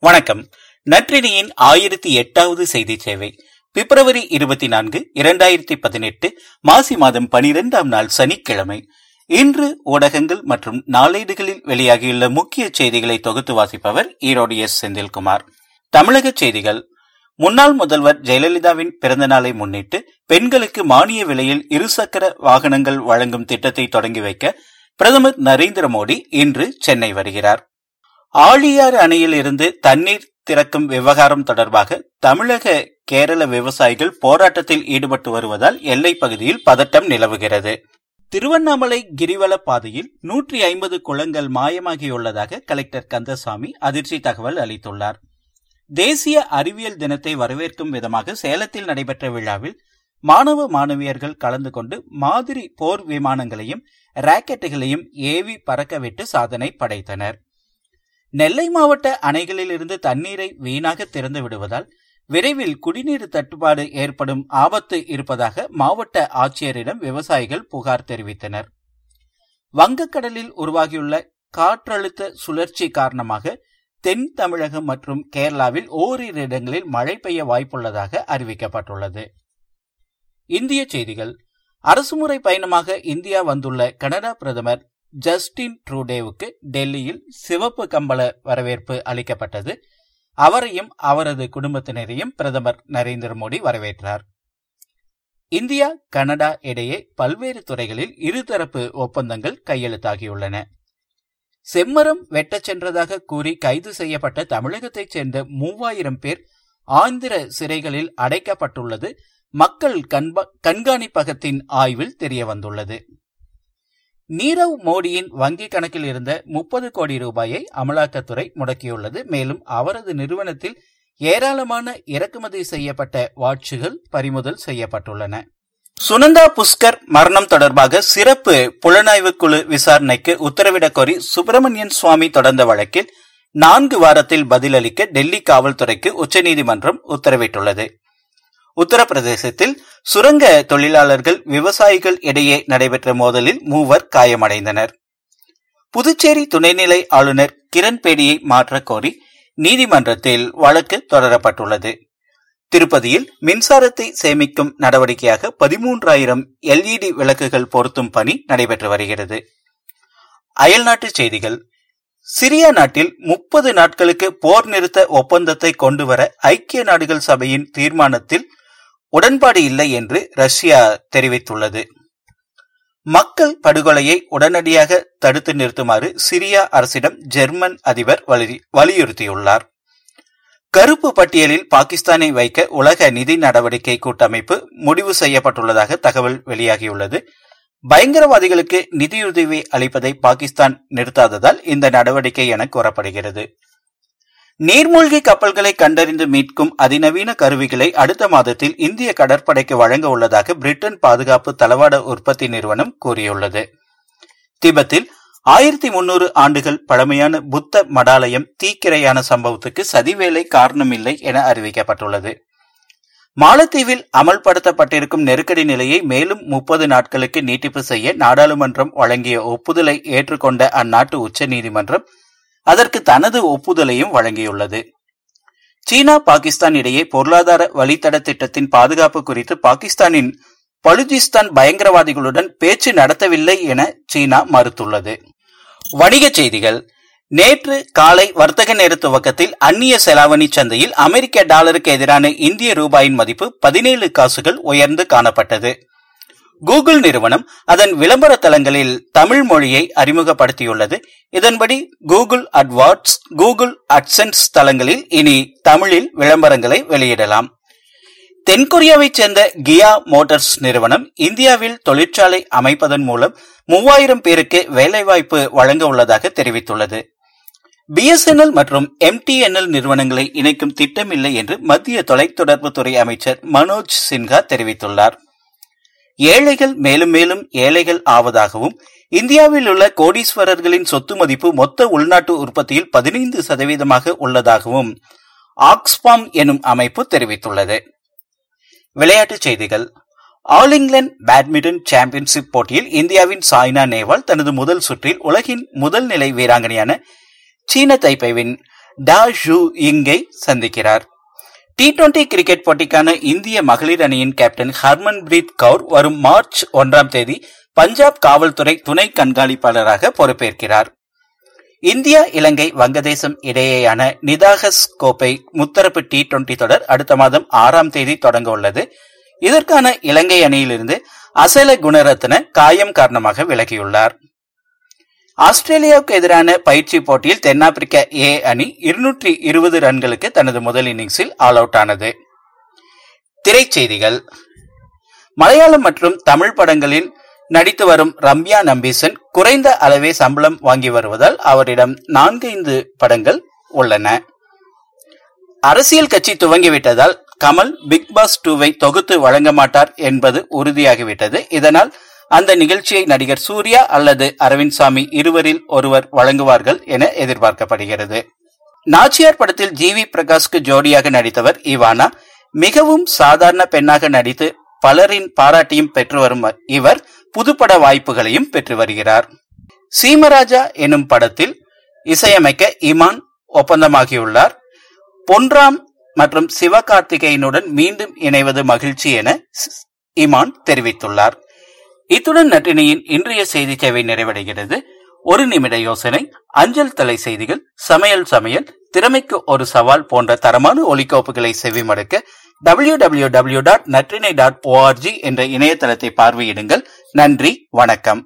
வணக்கம். நற்றினியின் ஆயிரத்தி எட்டாவது செய்தி சேவை. பிப்ரவரி இருபத்தி நான்கு இரண்டாயிரத்தி பதினெட்டு மாசி மாதம் பனிரெண்டாம் நாள் சனிக்கிழமை. இன்று ஊடகங்கள் மற்றும் நாளேடுகளில் வெளியாகியுள்ள முக்கிய செய்திகளை தொகுத்து வாசிப்பவர் ஈரோடு எஸ். செந்தில்குமார். தமிழக செய்திகள். முன்னாள் முதல்வர் ஜெயலலிதாவின் பிறந்த நாளை முன்னிட்டு பெண்களுக்கு மானிய விலையில் இருசக்கர வாகனங்கள் வழங்கும் திட்டத்தை தொடங்கி வைக்க பிரதமர் நரேந்திர மோடி இன்று சென்னை வருகிறார். ஆழியாறு அணையில் இருந்து தண்ணீர் திறக்கும் விவகாரம் தொடர்பாக தமிழக கேரள விவசாயிகள் போராட்டத்தில் ஈடுபட்டு வருவதால் எல்லை பகுதியில் பதட்டம் நிலவுகிறது. திருவண்ணாமலை கிரிவல பாதையில் நூற்றி ஐம்பது குளங்கள் மாயமாகியுள்ளதாக கலெக்டர் கந்தசாமி அதிர்ச்சி தகவல் அளித்துள்ளார். தேசிய அறிவியல் தினத்தை வரவேற்கும் விதமாக சேலத்தில் நடைபெற்ற விழாவில் மாணவ மாணவியர்கள் கலந்து கொண்டு மாதிரி போர் விமானங்களையும் ராக்கெட்டுகளையும் ஏவி பறக்கவிட்டு சாதனை படைத்தனர். நெல்லை மாவட்ட அணைகளில் இருந்து தண்ணீரை வீணாக திறந்து விடுவதால் விரைவில் குடிநீர் தட்டுப்பாடு ஏற்படும் ஆபத்து இருப்பதாக மாவட்ட ஆட்சியரிடம் விவசாயிகள் புகார் தெரிவித்தனர். வங்கக்கடலில் உருவாகியுள்ள காற்றழுத்த சுழற்சி காரணமாக தென் தமிழகம் மற்றும் கேரளாவில் ஓரிரு இடங்களில் மழை பெய்ய வாய்ப்புள்ளதாக அறிவிக்கப்பட்டுள்ளது. இந்திய செய்திகள். அரசுமுறை பயணமாக இந்தியா வந்துள்ள கனடா பிரதமர் ஜஸ்டின் ட்ரூடேவுக்கு டெல்லியில் சிவப்பு கம்பள வரவேற்பு அளிக்கப்பட்டது. அவரையும் அவரது குடும்பத்தினரையும் பிரதமர் நரேந்திர மோடி வரவேற்றார். இந்தியா கனடா இடையே பல்வேறு துறைகளில் இருதரப்பு ஒப்பந்தங்கள் கையெழுத்தாகியுள்ளன. செம்மரம் வெட்டச் சென்றதாக கூறி கைது செய்யப்பட்ட தமிழகத்தைச் சேர்ந்த மூவாயிரம் பேர் ஆந்திர சிறைகளில் அடைக்கப்பட்டுள்ளது. மக்கள் கண்காணிப்பகத்தின் ஆய்வில் தெரியவந்துள்ளது. நீரவ் மோடியின் வங்கிக் கணக்கில் இருந்த முப்பது கோடி ரூபாயை அமலாக்கத்துறை முடக்கியுள்ளது. மேலும் அவரது நிறுவனத்தில் ஏராளமான இறக்குமதி செய்யப்பட்ட வாட்சுகள் பறிமுதல் செய்யப்பட்டுள்ளன. சுனந்தா புஷ்கர் மரணம் தொடர்பாக சிறப்பு புலனாய்வு குழு விசாரணைக்கு உத்தரவிடக் கோரி சுப்பிரமணியன் சுவாமி தொடர்ந்த வழக்கில் நான்கு வாரத்தில் பதிலளிக்க டெல்லி காவல்துறைக்கு உச்சநீதிமன்றம் உத்தரவிட்டுள்ளது. உத்தரப்பிரதேசத்தில் சுரங்க தொழிலாளர்கள் விவசாயிகள் இடையே நடைபெற்ற மோதலில் மூவர் காயமடைந்தனர். புதுச்சேரி துணைநிலை ஆளுநர் கிரண்பேடியை மாற்ற கோரி நீதிமன்றத்தில் வழக்கு தொடரப்பட்டுள்ளது. திருப்பதியில் மின்சாரத்தை சேமிக்கும் நடவடிக்கையாக பதிமூன்றாயிரம் எல்இடி விளக்குகள் பொருத்தும் பணி நடைபெற்று வருகிறது. அயல்நாட்டு செய்திகள். சிரியா நாட்டில் முப்பது நாட்களுக்கு போர் நிறுத்த ஒப்பந்தத்தை கொண்டுவர ஐக்கிய நாடுகள் சபையின் தீர்மானத்தில் உடன்பாடு இல்லை என்று ரஷ்யா தெரிவித்துள்ளது. மக்கள் படுகொலையை உடனடியாக தடுத்து நிறுத்துமாறு சிரியா அரசிடம் ஜெர்மன் அதிபர் வலியுறுத்தியுள்ளார். கருப்பு பட்டியலில் பாகிஸ்தானை வைக்க உலக நிதி நடவடிக்கை கூட்டமைப்பு முடிவு செய்யப்பட்டுள்ளதாக தகவல் வெளியாகியுள்ளது. பயங்கரவாதிகளுக்கு நிதியுதவி அளிப்பதை பாகிஸ்தான் நிறுத்தாததால் இந்த நடவடிக்கை என கூறப்படுகிறது. நீர்மூழ்கி கப்பல்களை கண்டறிந்து மீட்கும் அதிநவீன கருவிகளை அடுத்த மாதத்தில் இந்திய கடற்படைக்கு வழங்க உள்ளதாக பிரிட்டன் பாதுகாப்பு தளவாட உற்பத்தி நிறுவனம் கூறியுள்ளது. திபெத்தில் ஆயிரத்தி முன்னூறு ஆண்டுகள் பழமையான புத்த மடாலயம் தீக்கிரையான சம்பவத்துக்கு சதிவேலை காரணமில்லை என அறிவிக்கப்பட்டுள்ளது. மாலத்தீவில் அமல்படுத்தப்பட்டிருக்கும் நெருக்கடி நிலையை மேலும் முப்பது நாட்களுக்கு நீட்டிப்பு செய்ய நாடாளுமன்றம் வழங்கிய ஒப்புதலை ஏற்றுக்கொண்ட அந்நாட்டு உச்சநீதிமன்றம் அதற்கு தனது ஒப்புதலையும் வழங்கியுள்ளது. சீனா பாகிஸ்தான் இடையே பொருளாதார வழித்தட திட்டத்தின் பாதுகாப்பு குறித்து பாகிஸ்தானின் பலுஜிஸ்தான் பயங்கரவாதிகளுடன் பேச்சு நடத்தவில்லை என சீனா மறுத்துள்ளது. வணிகச் செய்திகள். நேற்று காலை வர்த்தக நேர துவக்கத்தில் அந்நிய செலாவணி சந்தையில் அமெரிக்க டாலருக்கு எதிரான இந்திய ரூபாயின் மதிப்பு பதினேழு காசுகள் உயர்ந்து காணப்பட்டது. கூகுள் நிறுவனம் அதன் விளம்பர தளங்களில் தமிழ் மொழியை அறிமுகப்படுத்தியுள்ளது. இதன்படி கூகுள் அட்வார்ட்ஸ் கூகுள் அட்சன்ஸ் தளங்களில் இனி தமிழில் விளம்பரங்களை வெளியிடலாம். தென்கொரியாவைச் சேர்ந்த கியா மோட்டார்ஸ் நிறுவனம் இந்தியாவில் தொழிற்சாலை அமைப்பதன் மூலம் மூவாயிரம் பேருக்கு வேலைவாய்ப்பு வழங்க உள்ளதாக தெரிவித்துள்ளது. பிஎஸ்என்எல் மற்றும் எம்டிஎன்எல் நிறுவனங்களை இணைக்கும் திட்டமில்லை என்று மத்திய தொலைத்தொடர்புத்துறை அமைச்சர் மனோஜ் சின்ஹா தெரிவித்துள்ளார். ஏழைகள் மேலும் மேலும் ஏழைகள் ஆவதாகவும் இந்தியாவில் உள்ள கோடீஸ்வரர்களின் சொத்து மதிப்பு மொத்த உள்நாட்டு உற்பத்தியில் பதினைந்து சதவீதமாக உள்ளதாகவும் ஆக்ஸ்பாம் எனும் அமைப்பு தெரிவித்துள்ளது. விளையாட்டுச் செய்திகள். ஆல் இங்கிலாந்து பேட்மிண்டன் சாம்பியன்ஷிப் போட்டியில் இந்தியாவின் சாய்னா நேவால் தனது முதல் சுற்றில் உலகின் முதல் நிலை வீராங்கனையான சீன தைப்பைவின் டா ஷூ இங்கை சந்திக்கிறார். டி டுவெண்டி கிரிக்கெட் போட்டிக்கான இந்திய மகளிர் அணியின் கேப்டன் ஹர்மன் பிரீத் கவுர் வரும் மார்ச் ஒன்றாம் தேதி பஞ்சாப் காவல்துறை துணை கண்காணிப்பாளராக பொறுப்பேற்கிறார். இந்தியா இலங்கை வங்கதேசம் இடையேயான நிதாகஸ் கோப்பை முத்தரப்பு டி டுவெண்டி தொடர் அடுத்த மாதம் ஆறாம் தேதி தொடங்க உள்ளது. இதற்கான இலங்கை அணியிலிருந்து அசல குணரத்ன காயம் காரணமாக விலகியுள்ளார். ஆஸ்திரேலியாவுக்கு எதிரான பயிற்சி போட்டியில் தென்னாப்பிரிக்க ஏ அணி இருநூற்றி இருபது ரன்களுக்கு தனது முதல் இன்னிங்ஸில் ஆல் அவுட் ஆனது. திரைச்செய்திகள். மலையாளம் மற்றும் தமிழ் படங்களில் நடித்து வரும் ரம்யா நம்பீசன் குறைந்த அளவே சம்பளம் வாங்கி வருவதால் அவரிடம் நான்கைந்து படங்கள் உள்ளன. அரசியல் கட்சி துவங்கிவிட்டதால் கமல் பிக் பாஸ் டூவை தொகுத்து வழங்க மாட்டார் என்பது உறுதியாகிவிட்டது. இதனால் அந்த நிகழ்ச்சியை நடிகர் சூர்யா அல்லது அரவிந்த் சாமி இருவரில் ஒருவர் வழங்குவார்கள் என எதிர்பார்க்கப்படுகிறது. நாச்சியார் படத்தில் ஜி வி பிரகாஷ்க்கு ஜோடியாக நடித்தவர் இவானா. மிகவும் சாதாரண பெண்ணாக நடித்து பலரின் பாராட்டியும் பெற்று வரும் இவர் புதுப்பட வாய்ப்புகளையும் பெற்று வருகிறார். சீமராஜா எனும் படத்தில் இசையமைக்க இமான் ஒப்பந்தமாகியுள்ளார். பொன்ராம் மற்றும் சிவகார்த்திகேயனுடன் மீண்டும் இணைவது மகிழ்ச்சி என இமான் தெரிவித்துள்ளார். இத்துடன் நட்டினியின் இன்றைய செய்தி சேவை நிறைவடைகிறது. ஒரு நிமிட யோசனை. அஞ்சல் தலை செய்திகள் சமையல் சமையல் திறமைக்கு ஒரு சவால் போன்ற தரமான ஒலிக்கோப்புகளை செவிமடுக்க W W W dot Natrinai dot O R G என்ற இணையதளத்தை பார்வையிடுங்கள். நன்றி வணக்கம்.